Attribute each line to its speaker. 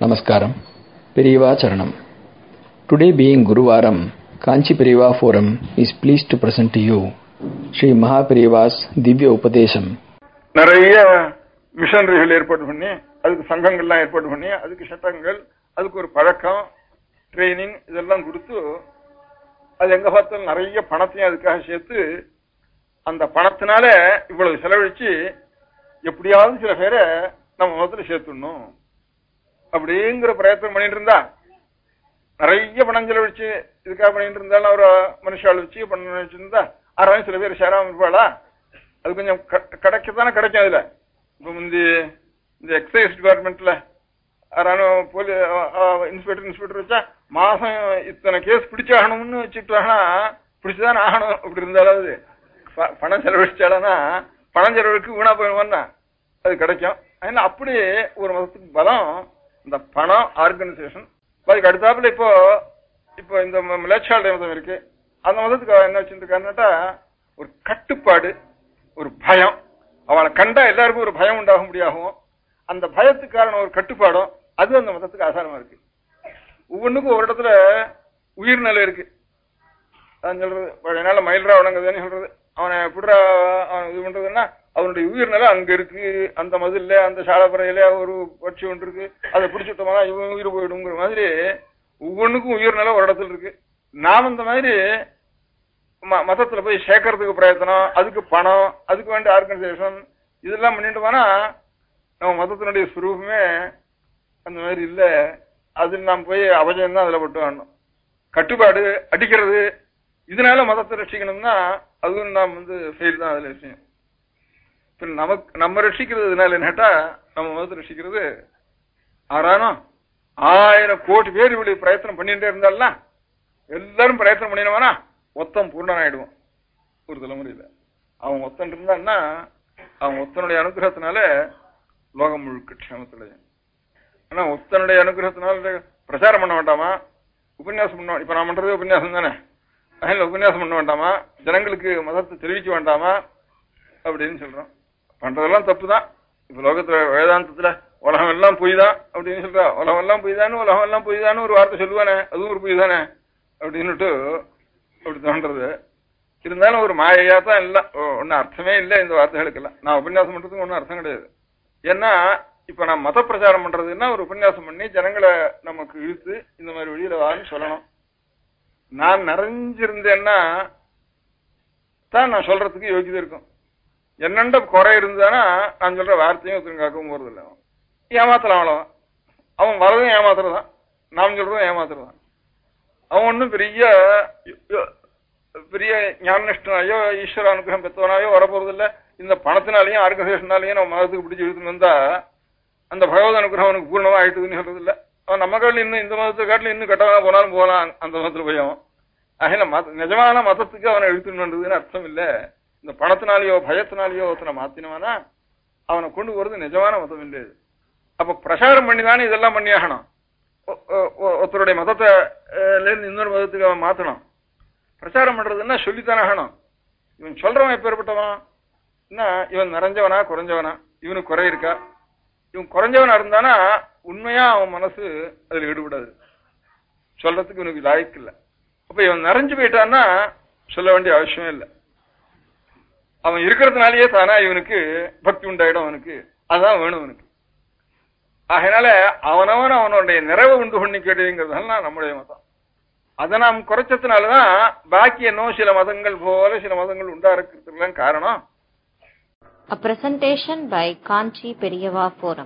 Speaker 1: நமஸ்காரம். Periva சரணம். Today being குருவாரம் Kanchi forum is is pleased to present you Shri Maha Mahaperiva's திவ்ய உபதேசம்
Speaker 2: நிறைய மிஷனரிகள் ஏற்பாடு பண்ணி அதுக்கு சங்கங்கள்லாம் ஏற்பாடு பண்ணி அதுக்கு சட்டங்கள் அதுக்கு ஒரு பழக்கம் ட்ரைனிங் இதெல்லாம் கொடுத்து அது எங்க பார்த்தாலும் நிறைய பணத்தையும் அதுக்காக சேர்த்து அந்த பணத்தினால இவ்வளவு செலவழிச்சு எப்படியாவது சில பேரை நம்ம முதல்ல சேர்த்துடணும். அப்படிங்கிற பிரயத்தனம் பண்ணிட்டு இருந்தா நிறைய பணம் செலவழிச்சு இதுக்காக பண்ணிட்டு இருந்தாலும் அவர் மனுஷால் வச்சு பண்ண வச்சிருந்தா ஆறாவது சில பேர் சேராம இருப்பாளா? அது கொஞ்சம் கிடைக்கத்தானே கிடைக்கும் அதுல. இப்போ முந்தி இந்த எக்ஸைஸ் டிபார்ட்மெண்ட்ல யாரானும் போலீஸ் இன்ஸ்பெக்டர் இன்ஸ்பெக்டர் வச்சா மாசம் இத்தனை கேஸ் பிடிச்சாகணும்னு வச்சுட்டாங்கன்னா பிடிச்சுதான் ஆகணும். அப்படி இருந்தாலும் அது ப- பணம் செலவழிச்சாலனா பணம் செலவழிக்கு வீணா போயிடுவோம்னா அது கிடைக்கும். அதனால அப்படி ஒரு மதத்துக்கு பலம் இந்த பணம் ஆர்கனைசேஷன் அதுக்கு அடுத்தாப்புல இப்போ இப்போ இந்த மிளச்சாலை மதம் இருக்கு? அந்த மதத்துக்கு அவன் என்ன வச்சிருக்காருன்னாட்டா ஒரு கட்டுப்பாடு ஒரு பயம். அவளை கண்டா எல்லாருக்கும் ஒரு பயம் உண்டாக முடியாகும். அந்த பயத்துக்கு காரணம் ஒரு கட்டுப்பாடும். அது அந்த மதத்துக்கு ஆதாரமா இருக்கு. ஒவ்வொன்றுக்கும் ஒரு இடத்துல உயிர்நிலை இருக்கு. அதான் சொல்றது. பழைய நாள் மயில்ரா வணங்குதுன்னு சொல்றது. அவனை எப்படிடா அவன் இது பண்றதுன்னா அவனுடைய உயிர்நிலை அங்க இருக்கு அந்த மதில்ல அந்த சாலப்பறையில ஒரு பட்சி ஒன்று இருக்கு. அதை பிடிச்சுட்டோம்னா இவன் உயிர் போயிடுங்கிற மாதிரி ஒவ்வொன்றுக்கும் உயிர்நிலை ஒரு இடத்துல இருக்கு. நாம் இந்த மாதிரி ம- மதத்துல போய் சேர்க்கறதுக்கு பிரயத்தனம் அதுக்கு பணம் அதுக்கு வேண்டிய ஆர்கனைசேஷன் இதெல்லாம் பண்ணிட்டு போனா நம்ம மதத்தினுடைய சுரூபமே அந்த மாதிரி இல்லை. அதில் நாம் போய் அபஜயம் தான் அதில் பட்டு வரணும். கட்டுப்பாடு அடிக்கிறது இதனால மதத்தை ரசிக்கணும்னா அதுவும் நாம் வந்து ஃபெயில் தான் அதில் விஷயம். நமக்கு நம்ம ரட்சிக்கிறதுனால என்னட்டா நம்ம மதத்தை ரட்சிக்கிறது ஆறானும் ஆயிரம் கோடி பேர் இப்படி பிரயத்தனம் பண்ணிட்டே இருந்தாலும் எல்லாரும் பிரயத்தனம் பண்ணினவனா ஒத்தம் பூர்ணனாயிடுவான் ஒரு தலைமுறையில அவன் ஒத்தன் இருந்தான்னா அவன் ஒத்தனுடைய அனுகிரகத்தினால லோகம் முழுக்க க்ஷேமத்துல ஆனா ஒத்தனுடைய அனுகிரகத்தினால பிரச்சாரம் பண்ண வேண்டாமா? உபன்யாசம் பண்ண இப்ப நான் பண்றது உபன்யாசம் தானே? அதனால உபன்யாசம் பண்ண வேண்டாமா? ஜனங்களுக்கு மதத்தை தெரிவிக்க வேண்டாமா? அப்படின்னு சொல்றோம். பண்றதெல்லாம் தப்பு தான் இப்ப லோகத்துல வேதாந்தத்துல உலகம் எல்லாம் பொய் தான் அப்படின்னு சொல்றா. உலகம் எல்லாம் பொய் தானே உலகம் எல்லாம் பொய் தானே ஒரு வார்த்தை சொல்லுவானே. அதுவும் ஒரு பொய் தானே அப்படின்னுட்டு அப்படி தோன்றது. இருந்தாலும் ஒரு மாயையா தான் இல்லை ஒன்னும் அர்த்தமே இல்லை இந்த வார்த்தைகளுக்கெல்லாம். நான் உபன்யாசம் பண்றதுக்கு ஒன்றும் அர்த்தம் கிடையாது. ஏன்னா இப்ப நான் மத பிரச்சாரம் பண்றதுன்னா ஒரு உபன்யாசம் பண்ணி ஜனங்களை நமக்கு இழுத்து இந்த மாதிரி வெளியில வான்னு சொல்லணும். நான் நிறைஞ்சிருந்தேன்னா தான் நான் சொல்றதுக்கு யோகியதை இருக்கும். என்னண்ட குறை இருந்தானா நான் சொல்ற வார்த்தையும் ஒருத்தரும் காக்கவும் போறது இல்லை அவன் ஏமாத்தலாம் அவ்வளவுதான் அவன் வரதும் ஏமாத்துறதான் நாம் சொல்றதும் ஏமாத்துறதான் அவன் ஒன்றும் பெரிய பெரிய ஞானநிஷ்டனாயோ ஈஸ்வர அனுகிரகம் பெற்றவனாயோ வரப்போறது இல்லை இந்த பணத்தினாலையும் ஆர்கசேஷனாலையும் நம்ம மதத்துக்கு பிடிச்சி இழுத்துன்னு வந்தா அந்த பகவத் அனுகிரகம் அவனுக்கு பூர்ணமா ஆயிட்டுதுன்னு சொல்றது அவன் நம்ம காட்டில் இன்னும் இந்த மதத்தை காட்டில் இன்னும் கெட்டவனா போனாலும் போகலாம் அந்த மதத்தில் போய் அவன். அதனால மத நிஜமான மதத்துக்கு அவனை இழுத்துன்னு வந்ததுன்னு அர்த்தம் இல்லை. இந்த பணத்தினாலேயோ பயத்தினாலேயோ ஒருத்தனை மாத்தினவனா அவனை கொண்டு போறது நிஜமான மதம் இல்லை அப்ப பிரச்சாரம் பண்ணி தானே இதெல்லாம் பண்ணியாகணும். ஒ- ஒ- ஒருத்தருடைய மதத்தை இன்னொரு மதத்துக்கு அவன் மாத்தணும். பிரச்சாரம் பண்றதுன்னா சொல்லித்தானே ஆகணும். இவன் சொல்றவன் எப்பேற்பட்டவன்? என்ன இவன் நிறைஞ்சவனா குறைஞ்சவனா? இவனுக்கு குறை இருக்கா? இவன் குறைஞ்சவனா இருந்தானா உண்மையா அவன் மனசு அதுல ஈடுபடாது. சொல்றதுக்கு இவனுக்கு லாய்க்கு இல்லை. அப்ப இவன் நிறைஞ்சு போயிட்டான்னா சொல்ல வேண்டிய அவசியம் இல்லை. அவன் இருக்கிறதுனாலயே தானா இவனுக்கு பக்தி உண்டாயிடும் அவனுக்கு. அதான் வேணும் அவனுக்கு. அதனால அவனவன் அவனுடைய நிறைவை உண்டு பண்ணி கேட்டதுங்கிறதுனால நம்முடைய மதம். அதை நாம் குறைச்சதுனாலதான் பாக்கி என்னோ சில மதங்கள் போல சில மதங்கள் உண்டா இருக்கிறதுலாம் காரணம்.
Speaker 3: A presentation by Kanchi Periyava Forum.